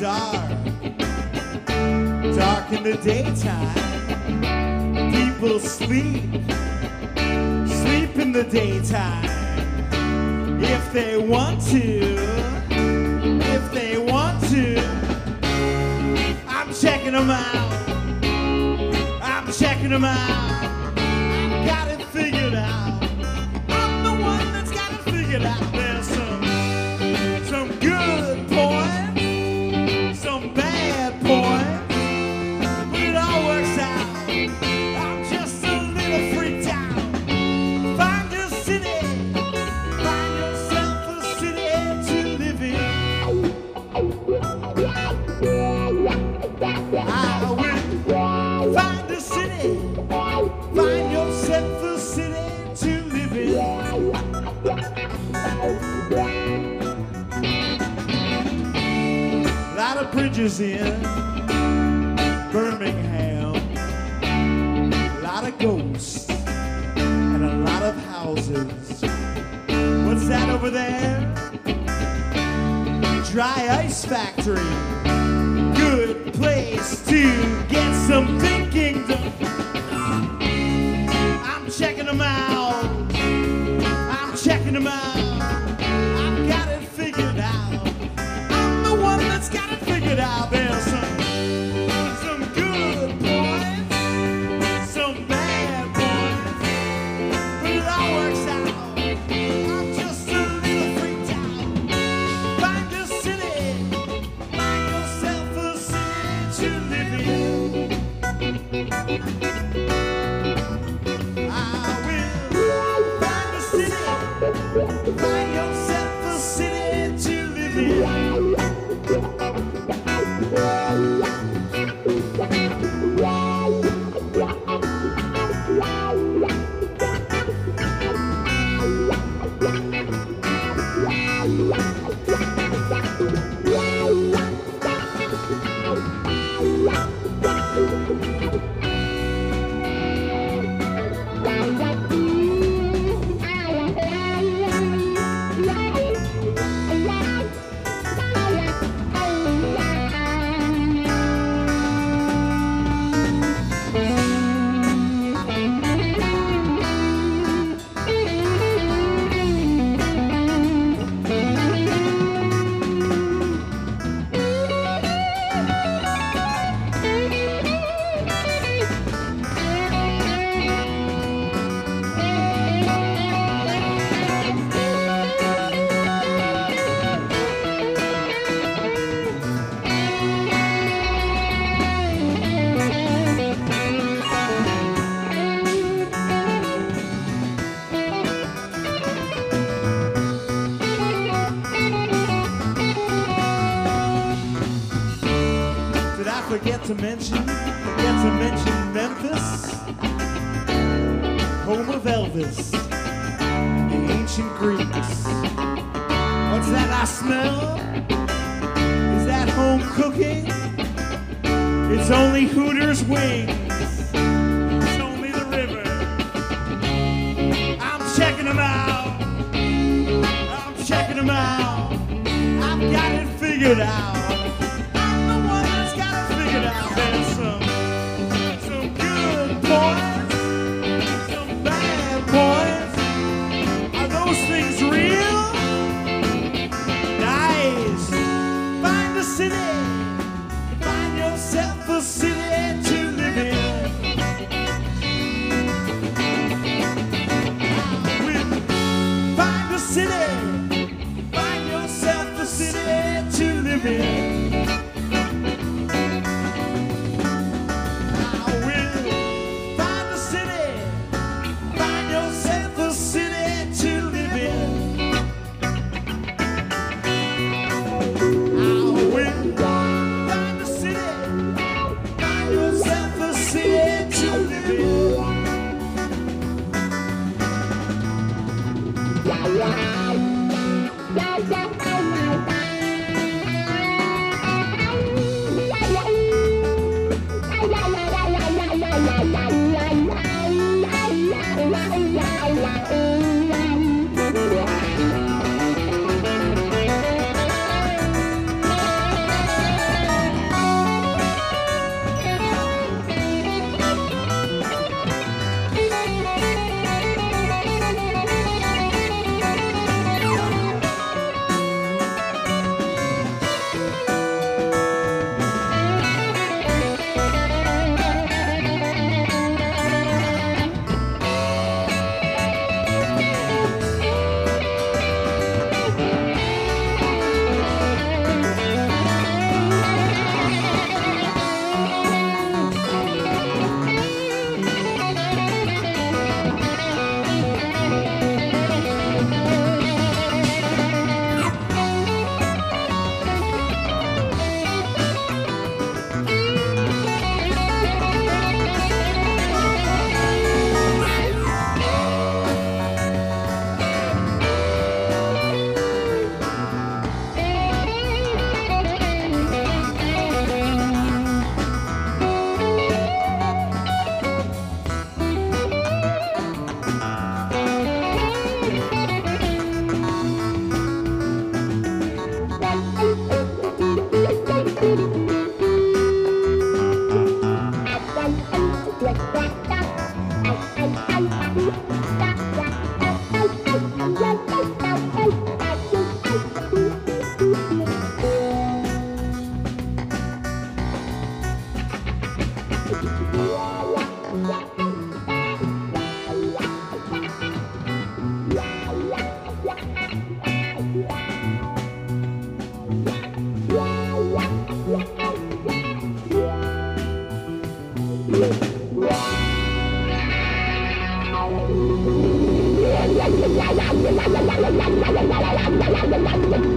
dark, dark in the daytime. People sleep, sleep in the daytime. If they want to, if they want to, I'm checking them out. I'm checking them out. Lot of bridges in Birmingham, a lot of ghosts, and a lot of houses. What's that over there? Dry ice factory. Good place to get some thinking done. I'm checking them out. I'm checking them out. To mention? Forget to mention Memphis, home of Elvis, the ancient Greeks. What's that I smell? Is that home cooking? It's only Hooters wings. It's only the river. I'm checking them out. I'm checking them out. I've got it figured out.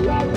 Yeah.